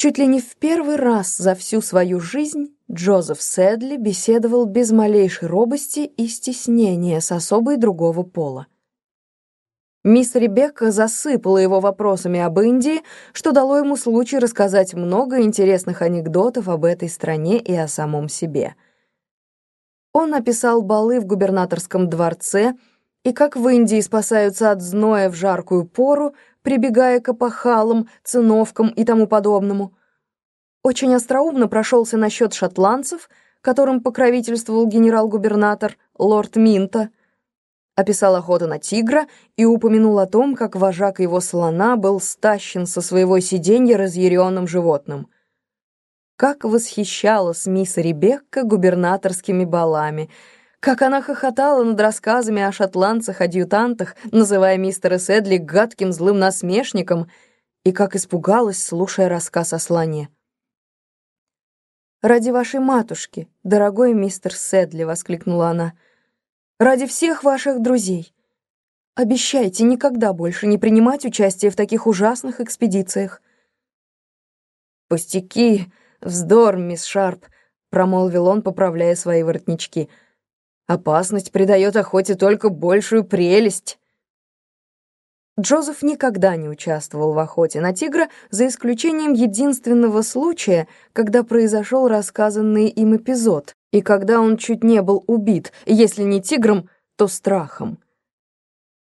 Чуть ли не в первый раз за всю свою жизнь Джозеф Сэдли беседовал без малейшей робости и стеснения с особой другого пола. Мисс Ребекка засыпала его вопросами об Индии, что дало ему случай рассказать много интересных анекдотов об этой стране и о самом себе. Он описал балы в губернаторском дворце и как в Индии спасаются от зноя в жаркую пору, прибегая к опахалам, циновкам и тому подобному. Очень остроумно прошелся насчет шотландцев, которым покровительствовал генерал-губернатор лорд Минта, описал охоту на тигра и упомянул о том, как вожак его слона был стащен со своего сиденья разъяренным животным. Как восхищалась мисс Ребекка губернаторскими балами — как она хохотала над рассказами о шотландцах-адъютантах, называя мистера Сэдли гадким злым насмешником, и как испугалась, слушая рассказ о слоне. «Ради вашей матушки, дорогой мистер Сэдли!» — воскликнула она. «Ради всех ваших друзей! Обещайте никогда больше не принимать участие в таких ужасных экспедициях!» «Пустяки! Вздор, мисс Шарп!» — промолвил он, поправляя свои воротнички — Опасность придает охоте только большую прелесть. Джозеф никогда не участвовал в охоте на тигра, за исключением единственного случая, когда произошел рассказанный им эпизод, и когда он чуть не был убит, если не тигром, то страхом.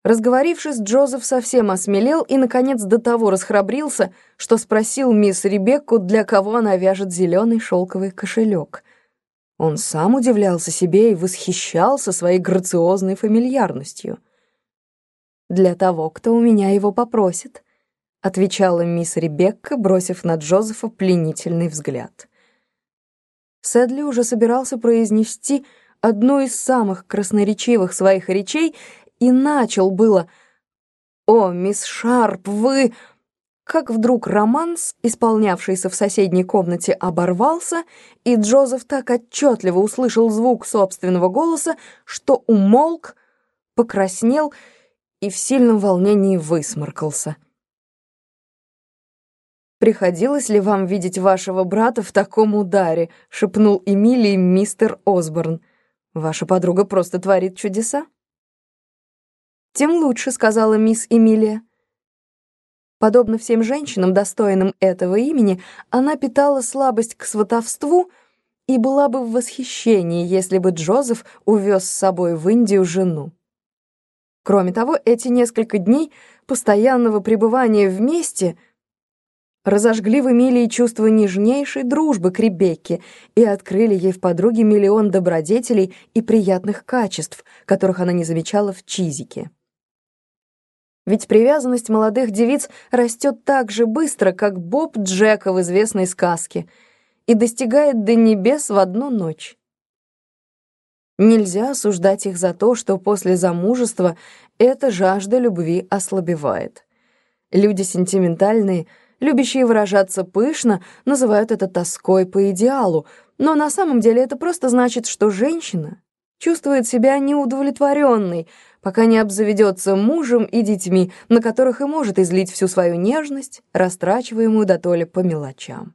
Разговорившись, Джозеф совсем осмелел и, наконец, до того расхрабрился, что спросил мисс Ребекку, для кого она вяжет зеленый шелковый кошелек — он сам удивлялся себе и восхищался своей грациозной фамильярностью. «Для того, кто у меня его попросит», — отвечала мисс Ребекка, бросив на Джозефа пленительный взгляд. Сэдли уже собирался произнести одну из самых красноречивых своих речей и начал было «О, мисс Шарп, вы...» как вдруг романс, исполнявшийся в соседней комнате, оборвался, и Джозеф так отчетливо услышал звук собственного голоса, что умолк, покраснел и в сильном волнении высморкался. «Приходилось ли вам видеть вашего брата в таком ударе?» — шепнул Эмилии мистер Осборн. «Ваша подруга просто творит чудеса». «Тем лучше», — сказала мисс Эмилия. Подобно всем женщинам, достойным этого имени, она питала слабость к сватовству и была бы в восхищении, если бы Джозеф увез с собой в Индию жену. Кроме того, эти несколько дней постоянного пребывания вместе разожгли в Эмилии чувство нежнейшей дружбы к Ребекке и открыли ей в подруге миллион добродетелей и приятных качеств, которых она не замечала в Чизике. Ведь привязанность молодых девиц растет так же быстро, как Боб Джека в известной сказке, и достигает до небес в одну ночь. Нельзя осуждать их за то, что после замужества эта жажда любви ослабевает. Люди сентиментальные, любящие выражаться пышно, называют это тоской по идеалу, но на самом деле это просто значит, что женщина чувствует себя неудовлетворенной, пока не обзаведется мужем и детьми, на которых и может излить всю свою нежность, растрачиваемую до толи по мелочам.